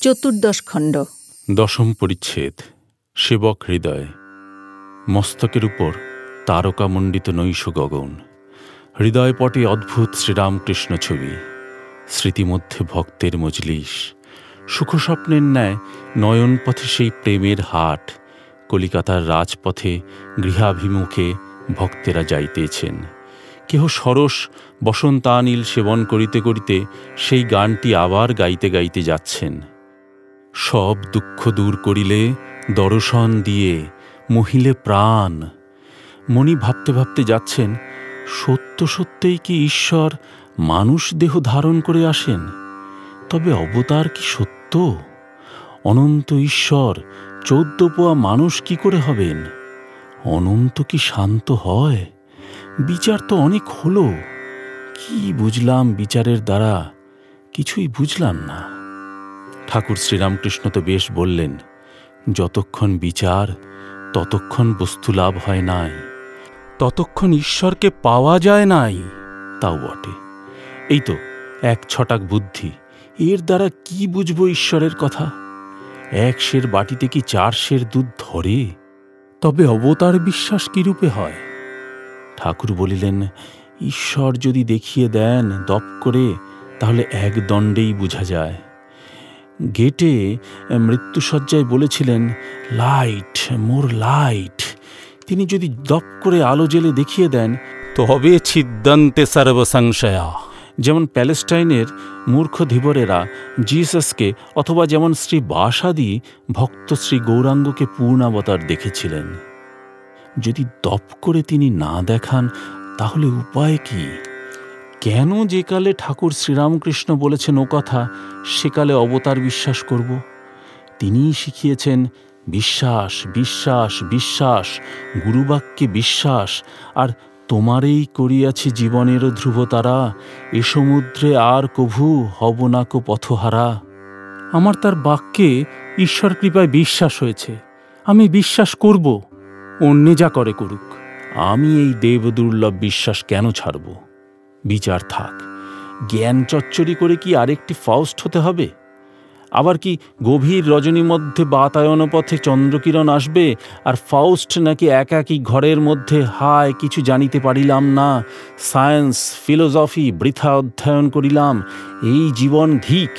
চতুর্দশ খণ্ড। দশম পরিচ্ছেদ, সেবক হৃদয়। মস্তকের উপর তারকামণ্ডিত নৈশ গগন। হৃদয়পটে অদ্ভুত শ্রীরামকৃষ্ণ ছবি। স্মৃতিমধ্যে ভক্তের মজলিস। সুখস্বপ্নের ন্যায় নয়নপথে সেই প্রেমের হাট। কলিকাতার রাজপথে গৃহাভিমুখে ভক্তেরা যাইতেছেন। কেহ সরস বসন্তানিল সেবন করিতে করিতে সেই গানটি আবার গাইতে গাইতে যাচ্ছেন। সব দুঃখ দূর করিলে দর্শন দিয়ে মহিলে প্রাণ। মণি ভাবতে ভাবতে যাচ্ছেন, সত্য সত্যই কি ঈশ্বর মানুষ দেহ ধারণ করে আসেন? তবে অবতার কি সত্য? অনন্ত ঈশ্বর, চৌদ্দ পোয়া মানুষ কি করে হবেন? অনন্ত কি শান্ত হয়? বিচার তো অনেক হলো। কি বুঝলাম বিচারের দ্বারা? কিছুই বুঝলাম না। ঠাকুর শ্রীরামকৃষ্ণ তো বেশ বললেন, যতক্ষণ বিচার, ততক্ষণ বস্তু লাভ হয় নাই। ততক্ষণ ঈশ্বরকে পাওয়া যায় নাই। তাও বটে। এই তো এক ছটাক বুদ্ধি। এর দ্বারা কি বুঝব ঈশ্বরের কথা? এক সের বাটিতে কি চার সের দুধ ধরে? তবে অবতার বিশ্বাস কিরূপে হয়? ঠাকুর বলিলেন, ঈশ্বর যদি দেখিয়ে দেন দপ করে, তাহলে এক দণ্ডেই বোঝা যায়। গেটে মৃত্যুসজ্জায় বলেছিলেন লাইট মোর লাইট। তিনি যদি দপ করে আলো জেলে দেখিয়ে দেন তবে ছিদ্দান্তে সর্বসংশয়া। যেমন প্যালেস্টাইনের মূর্খ ধীবরেরা জিসাসকে অথবা যেমন শ্রী বাসাদি ভক্ত শ্রী গৌরাঙ্গকে পূর্ণাবতার দেখেছিলেন। যদি দপ করে তিনি না দেখান তাহলে উপায় কি? কেন যে কালে ঠাকুর শ্রীরামকৃষ্ণ বলেছেন ও কথা সেকালে অবতার বিশ্বাস করব। তিনিই শিখিয়েছেন, বিশ্বাস বিশ্বাস বিশ্বাস, গুরুবাক্যে বিশ্বাস, আর তোমারেই করিয়াছি জীবনের ধ্রুবতারা, এ সমুদ্রে আর কভু হব নাকো পথহারা। আমার তার বাক্যে ঈশ্বর কৃপায় বিশ্বাস হয়েছে, আমি বিশ্বাস করব, অন্যে যা করে করুক। আমি এই দেবদুর্লভ বিশ্বাস কেন ছাড়ব? বিচার থাক। জ্ঞান চচ্চরি করে কি আরেকটি ফাউস্ট হতে হবে? আবার কি গভীর রজনী মধ্যে বাতায়ন পথে চন্দ্রকিরণ আসবে আর ফাউস্ট নাকি একাকী ঘরের মধ্যে হায় কিছু জানিতে পারিলাম না। সায়েন্স, ফিলোসফি, বৃথা অধ্যয়ন করিলাম। এই জীবন ধিক,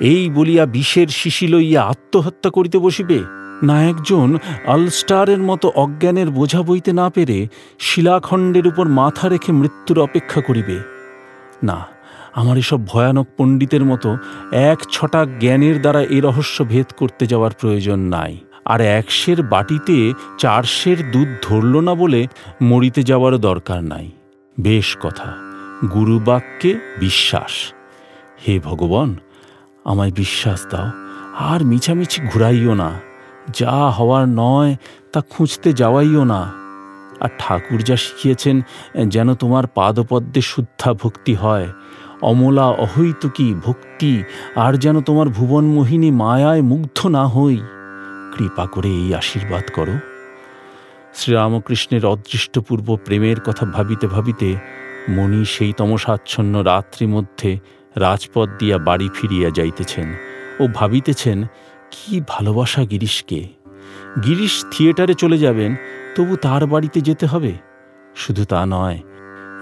এই বলিয়া বিষের শিশি লইয়া আত্মহত্যা করিতে বসিবে? না একজন অলস্টারের মতো অজ্ঞানের বোঝা বইতে না পেরে শিলাখণ্ডের উপর মাথা রেখে মৃত্যুর অপেক্ষা করিবে। না, আমার এসব ভয়ানক পণ্ডিতের মতো এক ছটা জ্ঞানের দ্বারা এ রহস্য ভেদ করতে যাওয়ার প্রয়োজন নাই। আর একশের বাটিতে চারশের দুধ ধরল না বলে মরিতে যাওয়ারও দরকার নাই। বেশ কথা, গুরুবাক্যে বিশ্বাস। হে ভগবান, আমায় বিশ্বাস দাও, আর মিছামিছি ঘুরাইও না। যা হওয়ার নয়, তা খুঁজতে যাওয়াইও না। আর ঠাকুর যা শিখিয়েছেন, যেন তোমার পাদপদ্মে শুদ্ধা ভক্তি হয়। অমলা অহৈতুকী ভক্তি, আর যেন তোমার ভুবন মোহিনী মায়ায় মুগ্ধ না হই। কৃপা করে এই আশীর্বাদ করো। শ্রীরামকৃষ্ণের অদৃষ্টপূর্ব প্রেমের কথা ভাবিতে ভাবিতে মণি সেই তমসাচ্ছন্ন রাত্রি মধ্যে রাজপথ দিয়া বাড়ি ফিরিয়া যাইতেছেন ও ভাবিতেছেন কি ভালোবাসা গিরিশকে? গিরিশ থিয়েটারে চলে যাবেন, তবু তার বাড়িতে যেতে হবে? শুধু তা নয়,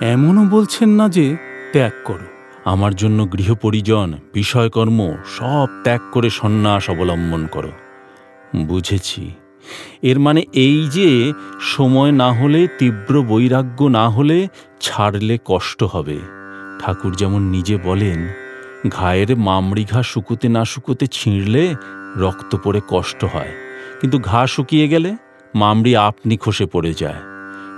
এমনও বলছেন না যে, ত্যাগ করো। আমার জন্য গৃহপরিজন, বিষয়কর্ম, সব ত্যাগ করে সন্ন্যাস অবলম্বন করো। বুঝেছি। এর মানে এই যে, সময় না হলে, তীব্র বৈরাগ্য না হলে ছাড়লে কষ্ট হবে। ঠাকুর যেমন নিজে বলেন ঘায়ের মামড়ি ঘা শুকুতে না শুকুতে ছিঁড়লে রক্ত পড়ে কষ্ট হয়। কিন্তু ঘা শুকিয়ে গেলে মামড়ি আপনি খসে পড়ে যায়।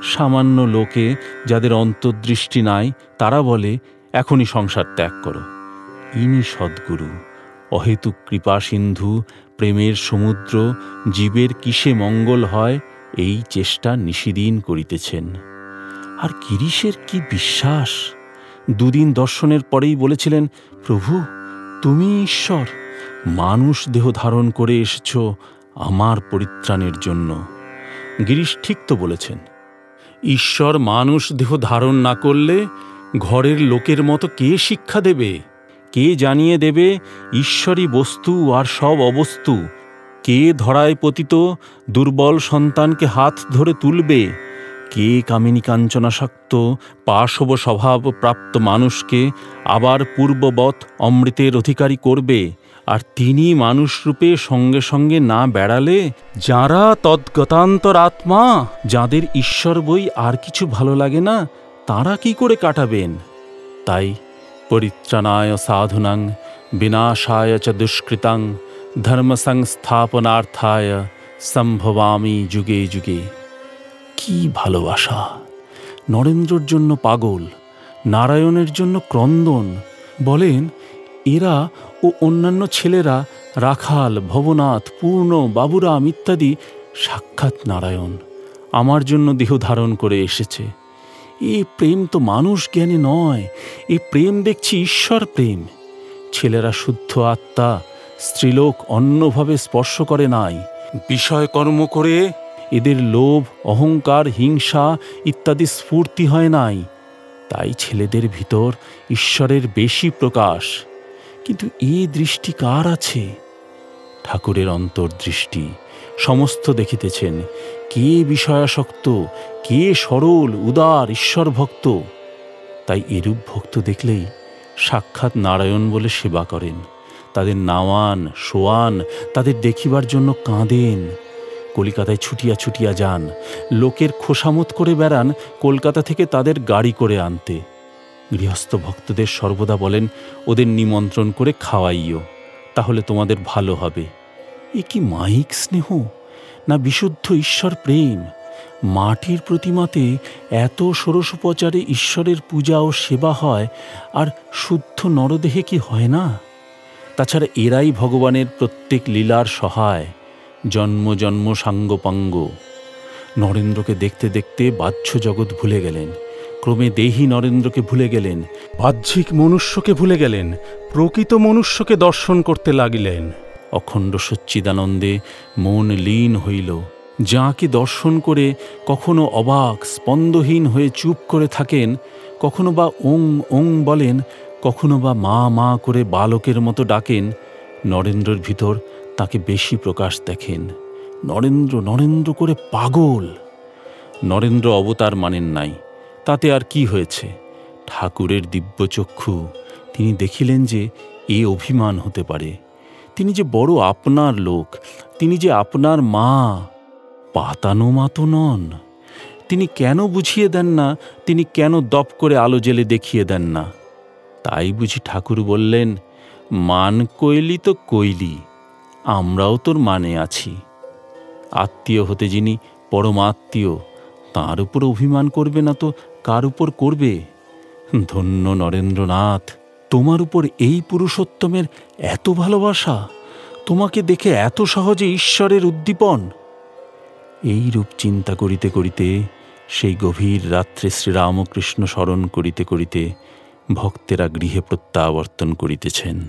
সামান্য লোকে যাদের অন্তর্দৃষ্টি নাই, তারা বলে, এখনই সংসার ত্যাগ করো। ইনি সদ্গুরু। অহেতুক কৃপা সিন্ধু, প্রেমের সমুদ্র, জীবের কিসে মঙ্গল হয়, এই চেষ্টা নিশিদিন করিতেছেন। আর গিরিশের কি বিশ্বাস? দুদিন দর্শনের পরেই বলেছিলেন, প্রভু, তুমি ঈশ্বর। মানুষ দেহ ধারণ করে এসেছ আমার পরিত্রাণের জন্য। গিরিশ ঠিক তো বলেছেন, ঈশ্বর মানুষ দেহ ধারণ না করলে ঘরের লোকের মতো কে শিক্ষা দেবে? কে জানিয়ে দেবে ঈশ্বরী বস্তু আর সব অবস্তু? কে ধরায় পতিত দুর্বল সন্তানকে হাত ধরে তুলবে? কে কামিনী কাঞ্চনাসক্ত পাশব স্বভাব প্রাপ্ত মানুষকে আবার পূর্ববৎ অমৃতের অধিকারী করবে? আর তিনি মানুষরূপে সঙ্গে সঙ্গে না বেড়ালে? যারা তদ্গতান্তর আত্মা, যাদের ঈশ্বর বই আর কিছু ভালো লাগে না, তারা কি করে কাটাবেন? তাই পরিত্রাণায় সাধুনাং, বিনাশায় চ দুষ্কৃতাং ধর্ম সংস্থাপনার্থায় সম্ভবামি যুগে যুগে। কি ভালোবাসা? নরেন্দ্রর জন্য পাগল, নারায়ণের জন্য ক্রন্দন, বলেন, এরা ও অন্যান্য ছেলেরা রাখাল, ভবনাথ, পূর্ণ, বাবুরাম ইত্যাদি সাক্ষাৎ নারায়ণ, আমার জন্য দেহ ধারণ করে এসেছে। এ প্রেম তো মানুষ জ্ঞানে নয়, এ প্রেম দেখছি ঈশ্বর প্রেম। ছেলেরা শুদ্ধ আত্মা, স্ত্রীলোক অন্যভাবে স্পর্শ করে নাই। বিষয় কর্ম করে এদের লোভ, অহংকার, হিংসা ইত্যাদি স্ফূর্তি হয় নাই। তাই ছেলেদের ভিতর ঈশ্বরের বেশি প্রকাশ। কিন্তু এ দৃষ্টি কার আছে? ঠাকুরের অন্তর্দৃষ্টি সমস্ত দেখিতেছেন। কে বিষয়াসক্ত? কে সরল, উদার ঈশ্বর ভক্ত তাই এরূপ ভক্ত দেখলেই সাক্ষাৎ নারায়ণ বলে সেবা করেন। তাদের নাওয়ান, শোয়ান, তাদের দেখিবার জন্য কাঁদেন। কলিকাতায় ছুটিয়া ছুটিয়া যান। লোকের খোসামত করে বেড়ান, কলকাতা থেকে তাদের গাড়ি করে আনতে। গৃহস্থ ভক্তদের সর্বদা বলেন, ওদের নিমন্ত্রণ করে খাওয়াইও, তাহলে তোমাদের ভালো হবে। এ কি মাইক স্নেহ, না বিশুদ্ধ ঈশ্বর প্রেম? মাটির প্রতিমাতে এত ষোড়শোপচারে ঈশ্বরের পূজা ও সেবা হয়, আর শুদ্ধ নরদেহে কি হয় না? তাছাড়া এরাই ভগবানের প্রত্যেক লীলার সহায়। জন্ম জন্ম সাঙ্গপাঙ্গ। নরেন্দ্রকে দেখতে দেখতে বাহ্য জগৎ ভুলে গেলেন। ক্রমে দেহি নরেন্দ্রকে ভুলে গেলেন। বাহ্যিক মনুষ্যকে ভুলে গেলেন। প্রকৃত মনুষ্যকে দর্শন করতে লাগিলেন। অখণ্ড সচ্চিদানন্দে মন লীন হইল। যাঁকে দর্শন করে কখনো অবাক, স্পন্দহীন হয়ে চুপ করে থাকেন, কখনো বা ওং ওং বলেন, কখনো বা মা মা করে বালকের মতো ডাকেন, নরেন্দ্রর ভিতর তাকে বেশি প্রকাশ দেখেন। নরেন্দ্র নরেন্দ্র করে পাগল। নরেন্দ্র অবতার মানেন নাই। তাতে আর কি হয়েছে? ঠাকুরের দিব্যচক্ষু। তিনি দেখিলেন যে এ অভিমান হতে পারে। তিনি যে বড় আপনার লোক, তিনি যে আপনার মা, পাতানো মা তো নন। তিনি কেন বুঝিয়ে দেন না, তিনি কেন দপ করে আলো জেলে দেখিয়ে দেন না? তাই বুঝি ঠাকুর বললেন, মান কইলি তো কইলি। আমরাও তোর মানে আছি। আত্মীয় হতে যিনি পরমাত্মীয় তার উপর অভিমান করবে না তো কার উপর করবে? ধন্য নরেন্দ্রনাথ, তোমার উপর এই পুরুষোত্তমের এত ভালোবাসা, তোমাকে দেখে এত সহজে ঈশ্বরের উদ্দীপন। এই রূপ চিন্তা করিতে করিতে, সেই গভীর রাত্রে শ্রীরামকৃষ্ণ স্মরণ করিতে করিতে ভক্তেরা গৃহে প্রত্যাবর্তন করিতেছেন।